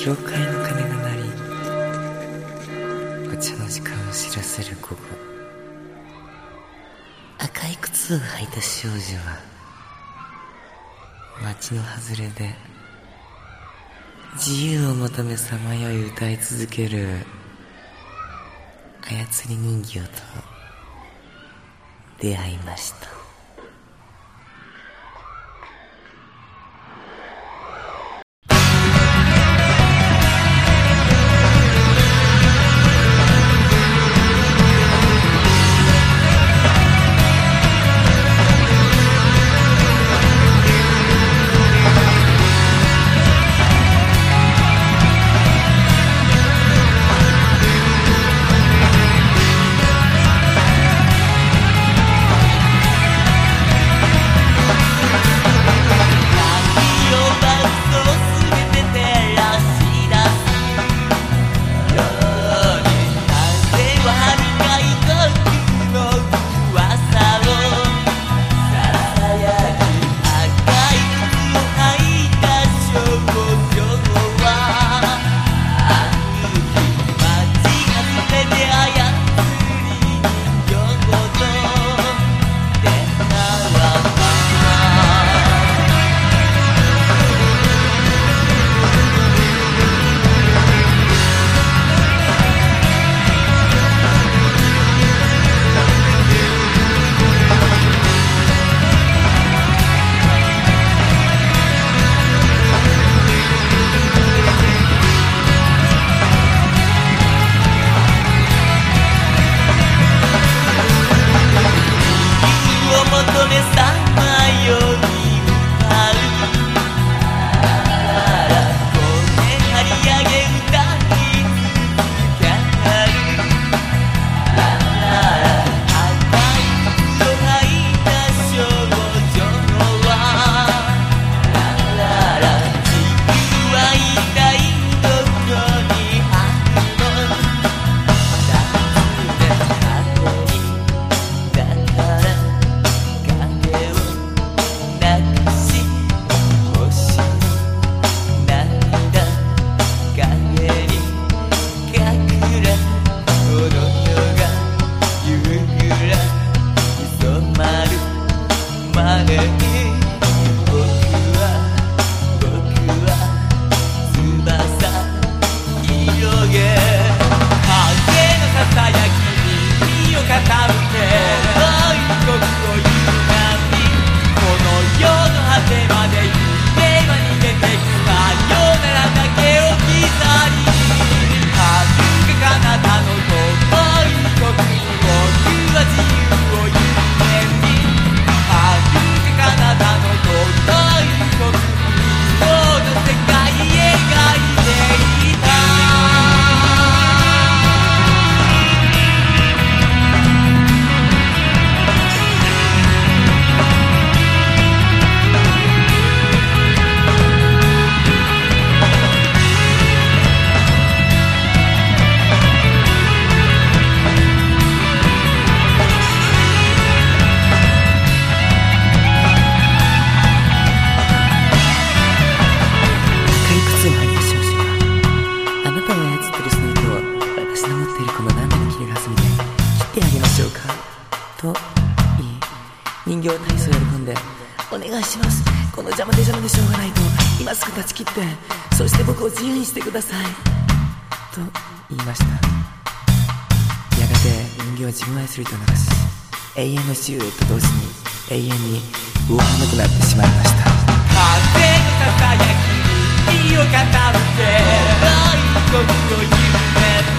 教会の鐘が鳴りお茶の時間を知らせる午後。赤い靴を履いた少女は街の外れで自由を求めさまよい歌い続ける操り人形と出会いました。といい人形体操喜んで「お願いします。この邪魔で邪魔でしょうがないと今すぐ断ち切ってそして僕を自由にしてください」と言いました。やがて人形は自分愛する人を流し永遠のシルエット同時に永遠に動かなくなってしまいました。風のささやきに身を傾け愛国を夢にこの世